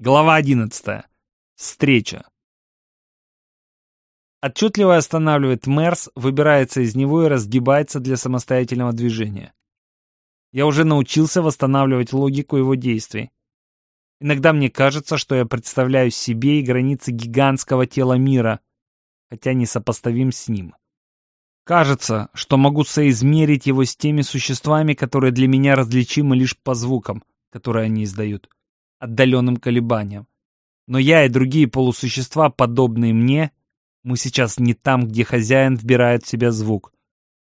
Глава 11. Встреча. Отчетливо останавливает Мерс, выбирается из него и разгибается для самостоятельного движения. Я уже научился восстанавливать логику его действий. Иногда мне кажется, что я представляю себе и границы гигантского тела мира, хотя не сопоставим с ним. Кажется, что могу соизмерить его с теми существами, которые для меня различимы лишь по звукам, которые они издают отдаленным колебаниям. Но я и другие полусущества, подобные мне, мы сейчас не там, где хозяин вбирает в себя звук.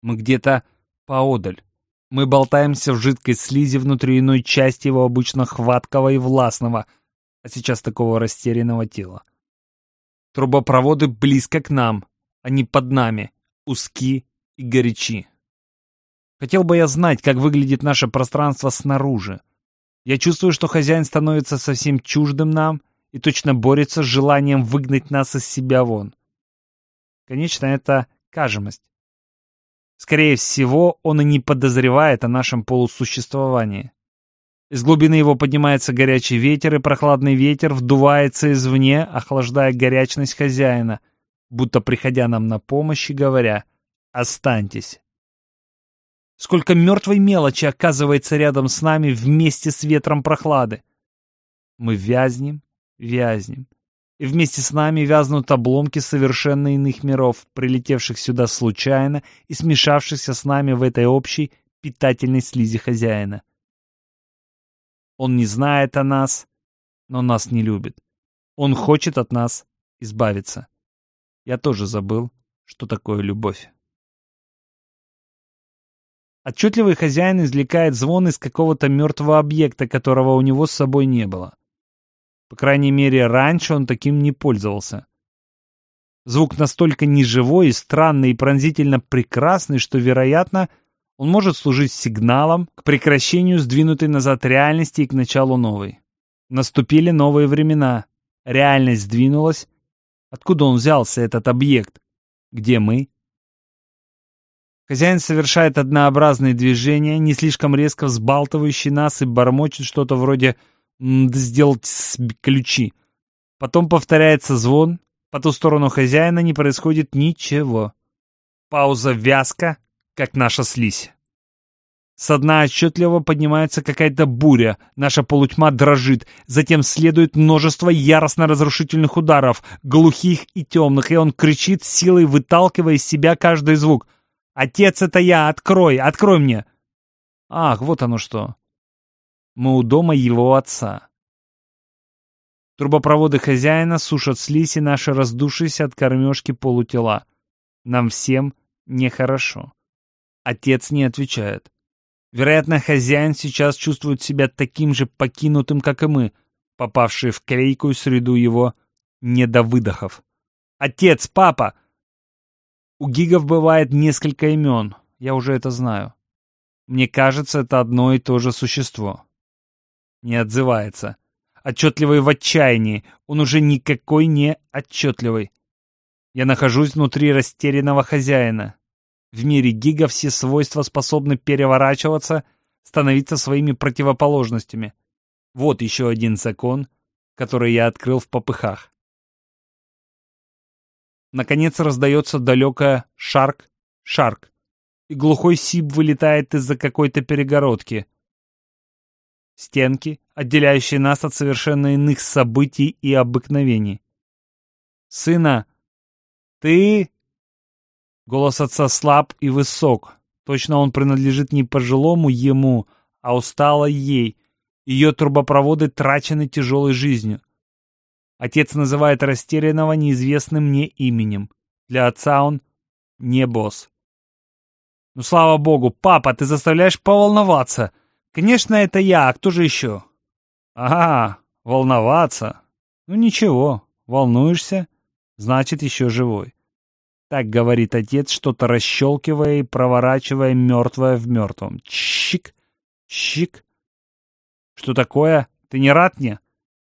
Мы где-то поодаль. Мы болтаемся в жидкой слизи внутри иной части его обычно хваткого и властного, а сейчас такого растерянного тела. Трубопроводы близко к нам, они под нами, узки и горячи. Хотел бы я знать, как выглядит наше пространство снаружи. Я чувствую, что хозяин становится совсем чуждым нам и точно борется с желанием выгнать нас из себя вон. Конечно, это кажемость. Скорее всего, он и не подозревает о нашем полусуществовании. Из глубины его поднимается горячий ветер, и прохладный ветер вдувается извне, охлаждая горячность хозяина, будто приходя нам на помощь и говоря «Останьтесь». Сколько мертвой мелочи оказывается рядом с нами вместе с ветром прохлады. Мы вязнем, вязнем. И вместе с нами вязнут обломки совершенно иных миров, прилетевших сюда случайно и смешавшихся с нами в этой общей питательной слизи хозяина. Он не знает о нас, но нас не любит. Он хочет от нас избавиться. Я тоже забыл, что такое любовь. Отчетливый хозяин извлекает звон из какого-то мертвого объекта, которого у него с собой не было. По крайней мере, раньше он таким не пользовался. Звук настолько неживой странный и пронзительно прекрасный, что, вероятно, он может служить сигналом к прекращению сдвинутой назад реальности и к началу новой. Наступили новые времена. Реальность сдвинулась. Откуда он взялся, этот объект? Где мы? Хозяин совершает однообразные движения, не слишком резко взбалтывающие нас и бормочет что-то вроде «сделать ключи». Потом повторяется звон, по ту сторону хозяина не происходит ничего. Пауза вязка, как наша слизь. Со дна отчетливо поднимается какая-то буря, наша полутьма дрожит, затем следует множество яростно-разрушительных ударов, глухих и темных, и он кричит, силой выталкивая из себя каждый звук — «Отец, это я! Открой! Открой мне!» Ах, вот оно что. Мы у дома его отца. Трубопроводы хозяина сушат слизь и наши раздувшиеся от кормежки полутела. Нам всем нехорошо. Отец не отвечает. Вероятно, хозяин сейчас чувствует себя таким же покинутым, как и мы, попавшие в клейкую среду его недовыдохов. «Отец! Папа! У гигов бывает несколько имен, я уже это знаю. Мне кажется, это одно и то же существо. Не отзывается. Отчетливый в отчаянии, он уже никакой не отчетливый. Я нахожусь внутри растерянного хозяина. В мире гига все свойства способны переворачиваться, становиться своими противоположностями. Вот еще один закон, который я открыл в попыхах. Наконец раздается далекое «шарк, шарк», и глухой сип вылетает из-за какой-то перегородки. Стенки, отделяющие нас от совершенно иных событий и обыкновений. «Сына, ты...» Голос отца слаб и высок. Точно он принадлежит не пожилому ему, а усталой ей. Ее трубопроводы трачены тяжелой жизнью. Отец называет растерянного неизвестным мне именем. Для отца он не босс. Ну, слава богу, папа, ты заставляешь поволноваться. Конечно, это я, а кто же еще? Ага, волноваться. Ну, ничего, волнуешься, значит, еще живой. Так говорит отец, что-то расщелкивая и проворачивая мертвое в мертвом. Чик, чик. Что такое? Ты не рад мне?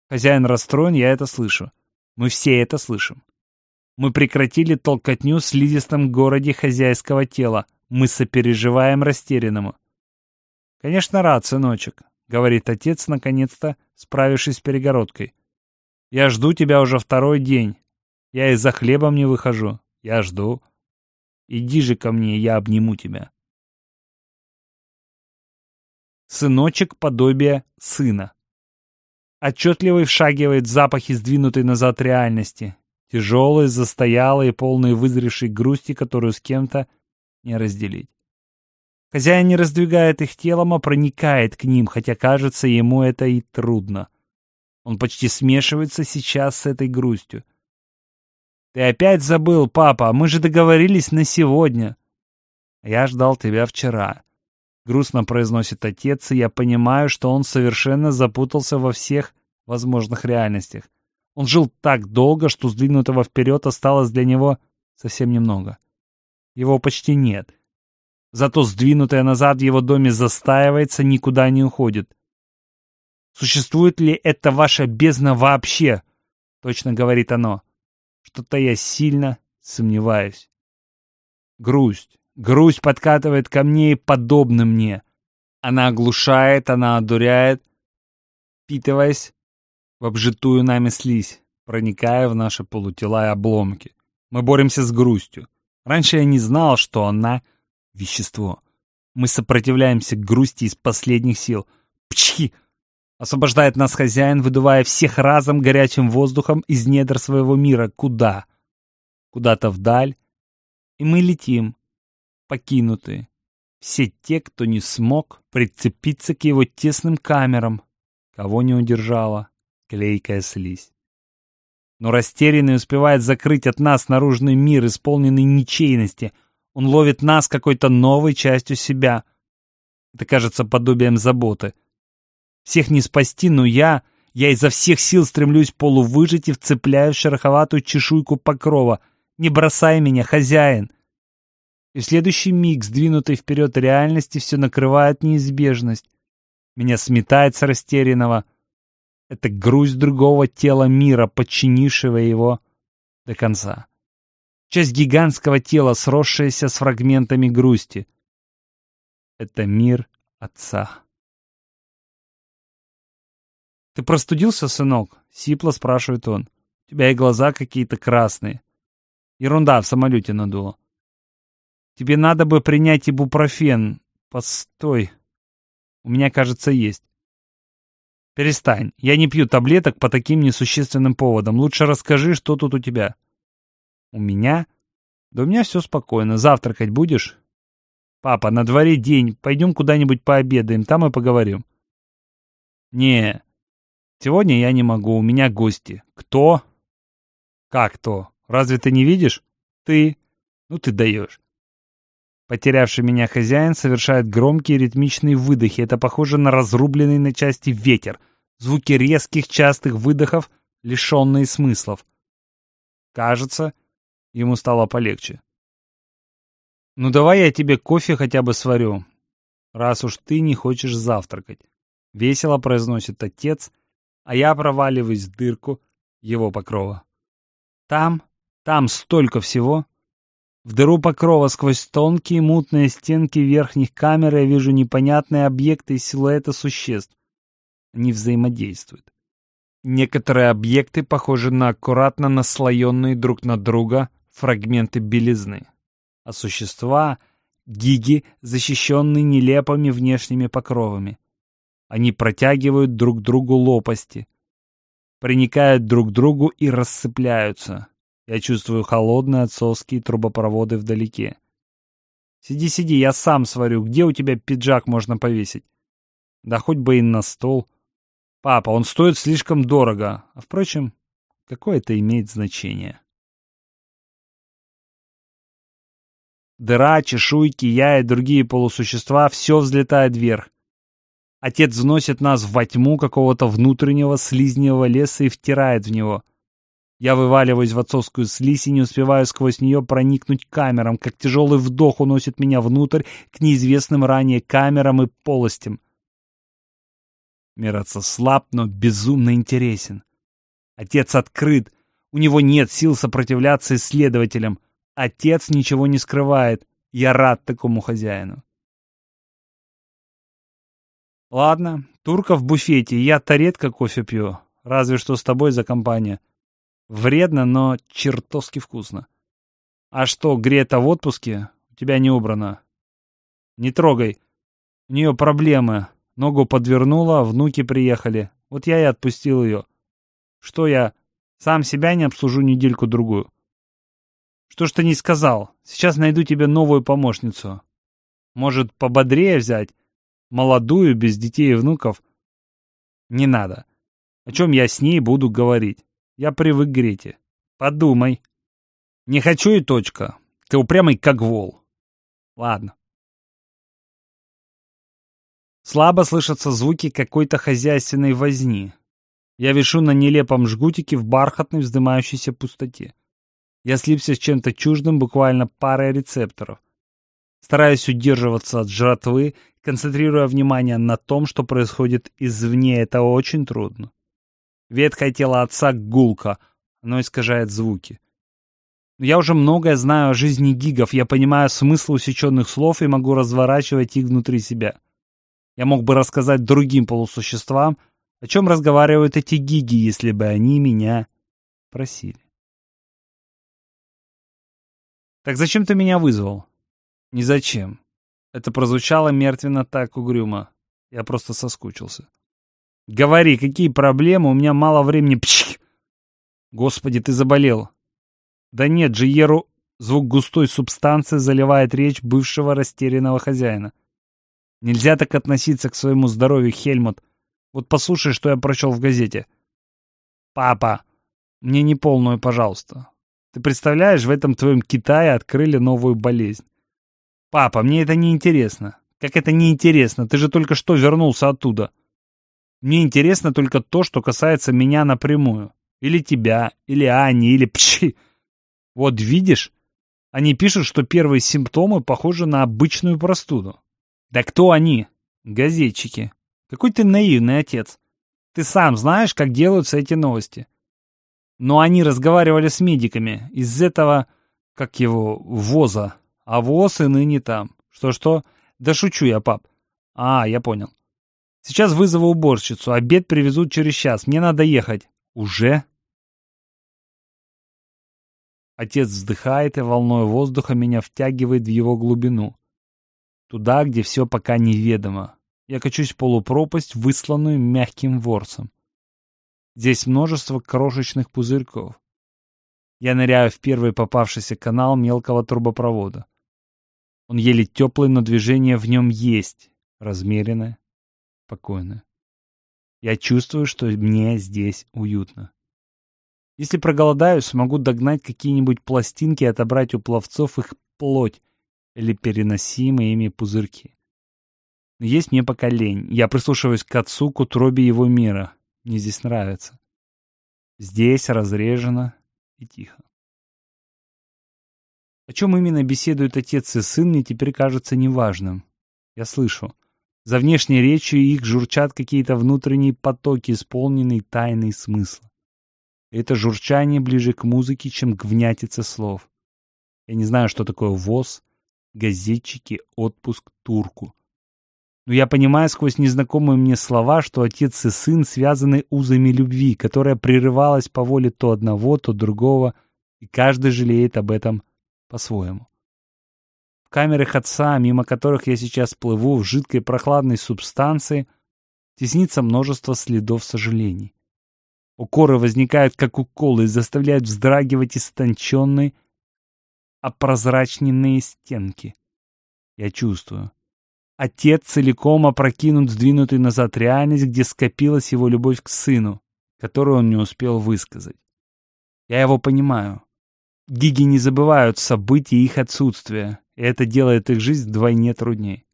Хозяин расстроен, я это слышу. Мы все это слышим. Мы прекратили толкотню в слизистом городе хозяйского тела. Мы сопереживаем растерянному. «Конечно, рад, сыночек», — говорит отец, наконец-то справившись с перегородкой. Я жду тебя уже второй день. Я и за хлебом не выхожу. Я жду. Иди же ко мне, я обниму тебя. Сыночек подобие сына. Отчетливый вшагивает запахи сдвинутой назад реальности. Тяжелый, застоялый и полный вызревшей грусти, которую с кем-то не разделить. Хозяин не раздвигает их телом, а проникает к ним, хотя кажется ему это и трудно. Он почти смешивается сейчас с этой грустью. «Ты опять забыл, папа, мы же договорились на сегодня». «Я ждал тебя вчера», — грустно произносит отец, и я понимаю, что он совершенно запутался во всех возможных реальностях. Он жил так долго, что сдвинутого вперед осталось для него совсем немного. Его почти нет. Зато сдвинутое назад в его доме застаивается, никуда не уходит. Существует ли это ваша бездна вообще? Точно говорит оно. Что-то я сильно сомневаюсь. Грусть. Грусть подкатывает ко мне и подобна мне. Она оглушает, она одуряет, впитываясь в обжитую нами слизь, проникая в наши полутела и обломки. Мы боремся с грустью. Раньше я не знал, что она — вещество. Мы сопротивляемся грусти из последних сил. Пчхи! Освобождает нас хозяин, выдувая всех разом горячим воздухом из недр своего мира. Куда? Куда-то вдаль. И мы летим, покинутые. Все те, кто не смог прицепиться к его тесным камерам, кого не удержала клейкая слизь. Но растерянный успевает закрыть от нас наружный мир, исполненный ничейности. Он ловит нас какой-то новой частью себя. Это кажется подобием заботы. Всех не спасти, но я... Я изо всех сил стремлюсь полувыжить и вцепляю в шероховатую чешуйку покрова. Не бросай меня, хозяин! И в следующий миг, сдвинутой вперед реальности, все накрывает неизбежность. Меня сметает с растерянного — это грусть другого тела мира, подчинившего его до конца. Часть гигантского тела, сросшаяся с фрагментами грусти. Это мир Отца. «Ты простудился, сынок?» — сипло спрашивает он. «У тебя и глаза какие-то красные. Ерунда, в самолете надуло. Тебе надо бы принять ибупрофен. Постой. У меня, кажется, есть. «Перестань. Я не пью таблеток по таким несущественным поводам. Лучше расскажи, что тут у тебя». «У меня?» «Да у меня все спокойно. Завтракать будешь?» «Папа, на дворе день. Пойдем куда-нибудь пообедаем, там и поговорим». «Не, сегодня я не могу. У меня гости». «Кто?» «Как кто? Разве ты не видишь?» «Ты. Ну ты даешь». Потерявший меня хозяин совершает громкие ритмичные выдохи. Это похоже на разрубленный на части ветер. Звуки резких частых выдохов, лишенные смыслов. Кажется, ему стало полегче. «Ну давай я тебе кофе хотя бы сварю, раз уж ты не хочешь завтракать», — весело произносит отец, а я проваливаюсь в дырку его покрова. «Там, там столько всего!» В дыру покрова сквозь тонкие мутные стенки верхних камер я вижу непонятные объекты и силуэты существ. Они взаимодействуют. Некоторые объекты похожи на аккуратно наслоенные друг на друга фрагменты белизны. А существа — гиги, защищенные нелепыми внешними покровами. Они протягивают друг другу лопасти, проникают друг к другу и рассыпляются. Я чувствую холодные отцовские трубопроводы вдалеке. Сиди, сиди, я сам сварю. Где у тебя пиджак можно повесить? Да хоть бы и на стол. Папа, он стоит слишком дорого. А впрочем, какое это имеет значение? Дыра, чешуйки, я и другие полусущества — все взлетает вверх. Отец вносит нас во тьму какого-то внутреннего слизневого леса и втирает в него — я вываливаюсь в отцовскую слизь и не успеваю сквозь нее проникнуть камерам, как тяжелый вдох уносит меня внутрь к неизвестным ранее камерам и полостям. Мир отца слаб, но безумно интересен. Отец открыт, у него нет сил сопротивляться исследователям. Отец ничего не скрывает. Я рад такому хозяину. Ладно, турка в буфете, я-то редко кофе пью. Разве что с тобой за компания. Вредно, но чертовски вкусно. А что, Грета в отпуске? У тебя не убрано. Не трогай. У нее проблемы. Ногу подвернула, внуки приехали. Вот я и отпустил ее. Что я, сам себя не обслужу недельку-другую? Что ж ты не сказал? Сейчас найду тебе новую помощницу. Может, пободрее взять? Молодую, без детей и внуков? Не надо. О чем я с ней буду говорить? Я привык к Грете. Подумай. Не хочу и точка. Ты упрямый, как вол. Ладно. Слабо слышатся звуки какой-то хозяйственной возни. Я вишу на нелепом жгутике в бархатной вздымающейся пустоте. Я слипся с чем-то чуждым буквально парой рецепторов. Стараюсь удерживаться от жратвы, концентрируя внимание на том, что происходит извне, это очень трудно. Ветхое тело отца гулко, оно искажает звуки. Я уже многое знаю о жизни гигов, я понимаю смысл усеченных слов и могу разворачивать их внутри себя. Я мог бы рассказать другим полусуществам, о чем разговаривают эти гиги, если бы они меня просили. «Так зачем ты меня вызвал?» «Не зачем». Это прозвучало мертвенно так угрюмо. Я просто соскучился. «Говори, какие проблемы? У меня мало времени. Пчих! Господи, ты заболел!» «Да нет, Джиеру...» Звук густой субстанции заливает речь бывшего растерянного хозяина. Нельзя так относиться к своему здоровью, Хельмут. Вот послушай, что я прочел в газете. Папа, мне не полную, пожалуйста. Ты представляешь, в этом твоем Китае открыли новую болезнь. Папа, мне это не интересно. Как это не интересно? Ты же только что вернулся оттуда. Мне интересно только то, что касается меня напрямую. Или тебя, или Ани, или пчи. Вот видишь, они пишут, что первые симптомы похожи на обычную простуду. Да кто они? Газетчики. Какой ты наивный отец. Ты сам знаешь, как делаются эти новости. Но они разговаривали с медиками из этого, как его, ВОЗа. А ВОЗ и ныне там. Что-что? Да шучу я, пап. А, я понял. Сейчас вызову уборщицу. Обед привезут через час. Мне надо ехать. Уже? Отец вздыхает, и волной воздуха меня втягивает в его глубину. Туда, где все пока неведомо. Я качусь в полупропасть, высланную мягким ворсом. Здесь множество крошечных пузырьков. Я ныряю в первый попавшийся канал мелкого трубопровода. Он еле теплый, но движение в нем есть. Размеренное, спокойное. Я чувствую, что мне здесь уютно. Если проголодаюсь, смогу догнать какие-нибудь пластинки и отобрать у пловцов их плоть, или переносимые ими пузырьки. Но есть мне пока лень. Я прислушиваюсь к отцу, к утробе его мира. Мне здесь нравится. Здесь разрежено и тихо. О чем именно беседуют отец и сын, мне теперь кажется неважным. Я слышу. За внешней речью их журчат какие-то внутренние потоки, исполненные тайный смысл. Это журчание ближе к музыке, чем к внятице слов. Я не знаю, что такое ВОЗ, газетчики отпуск турку. Но я понимаю сквозь незнакомые мне слова, что отец и сын связаны узами любви, которая прерывалась по воле то одного, то другого, и каждый жалеет об этом по-своему. В камерах отца, мимо которых я сейчас плыву в жидкой прохладной субстанции, теснится множество следов сожалений. Укоры возникают как уколы и заставляют вздрагивать истонченный, опрозрачненные стенки. Я чувствую. Отец целиком опрокинут сдвинутый назад реальность, где скопилась его любовь к сыну, которую он не успел высказать. Я его понимаю. Гиги не забывают события их отсутствия, и это делает их жизнь вдвойне труднее.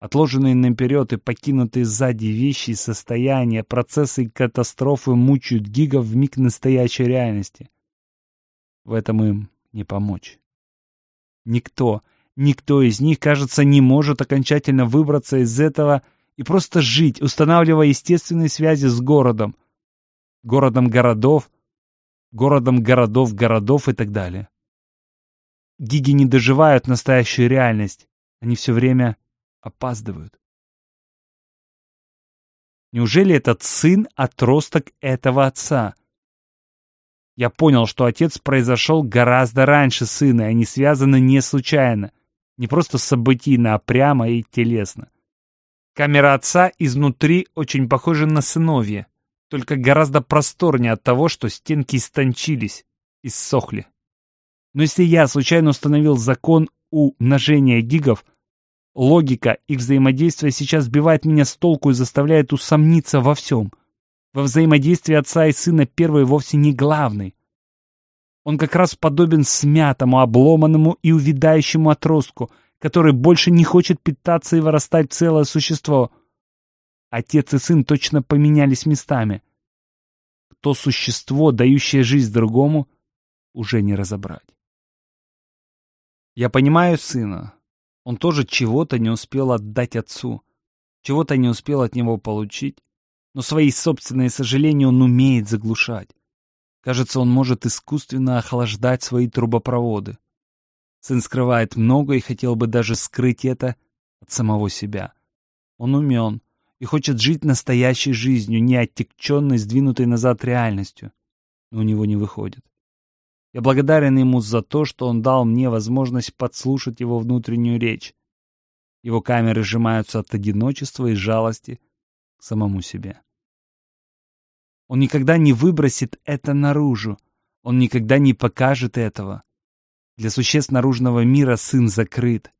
Отложенные наперед и покинутые сзади вещи и состояния, процессы и катастрофы мучают гигов в миг настоящей реальности. В этом им не помочь. Никто, никто из них, кажется, не может окончательно выбраться из этого и просто жить, устанавливая естественные связи с городом. Городом городов, городом городов городов и так далее. Гиги не доживают настоящую реальность. Они все время опаздывают. Неужели этот сын — отросток этого отца? Я понял, что отец произошел гораздо раньше сына, и они связаны не случайно, не просто событийно, а прямо и телесно. Камера отца изнутри очень похожа на сыновья, только гораздо просторнее от того, что стенки истончились, иссохли. Но если я случайно установил закон умножения гигов, логика их взаимодействия сейчас сбивает меня с толку и заставляет усомниться во всем — во взаимодействии отца и сына первый вовсе не главный. Он как раз подобен смятому, обломанному и увядающему отростку, который больше не хочет питаться и вырастать целое существо. Отец и сын точно поменялись местами. То существо, дающее жизнь другому, уже не разобрать. Я понимаю сына. Он тоже чего-то не успел отдать отцу, чего-то не успел от него получить но свои собственные сожаления он умеет заглушать. Кажется, он может искусственно охлаждать свои трубопроводы. Сын скрывает много и хотел бы даже скрыть это от самого себя. Он умен и хочет жить настоящей жизнью, не оттекченной, сдвинутой назад реальностью. Но у него не выходит. Я благодарен ему за то, что он дал мне возможность подслушать его внутреннюю речь. Его камеры сжимаются от одиночества и жалости к самому себе. Он никогда не выбросит это наружу. Он никогда не покажет этого. Для существ наружного мира сын закрыт.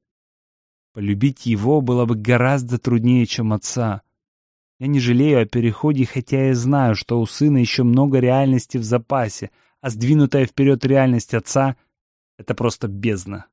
Полюбить его было бы гораздо труднее, чем отца. Я не жалею о переходе, хотя и знаю, что у сына еще много реальности в запасе, а сдвинутая вперед реальность отца — это просто бездна.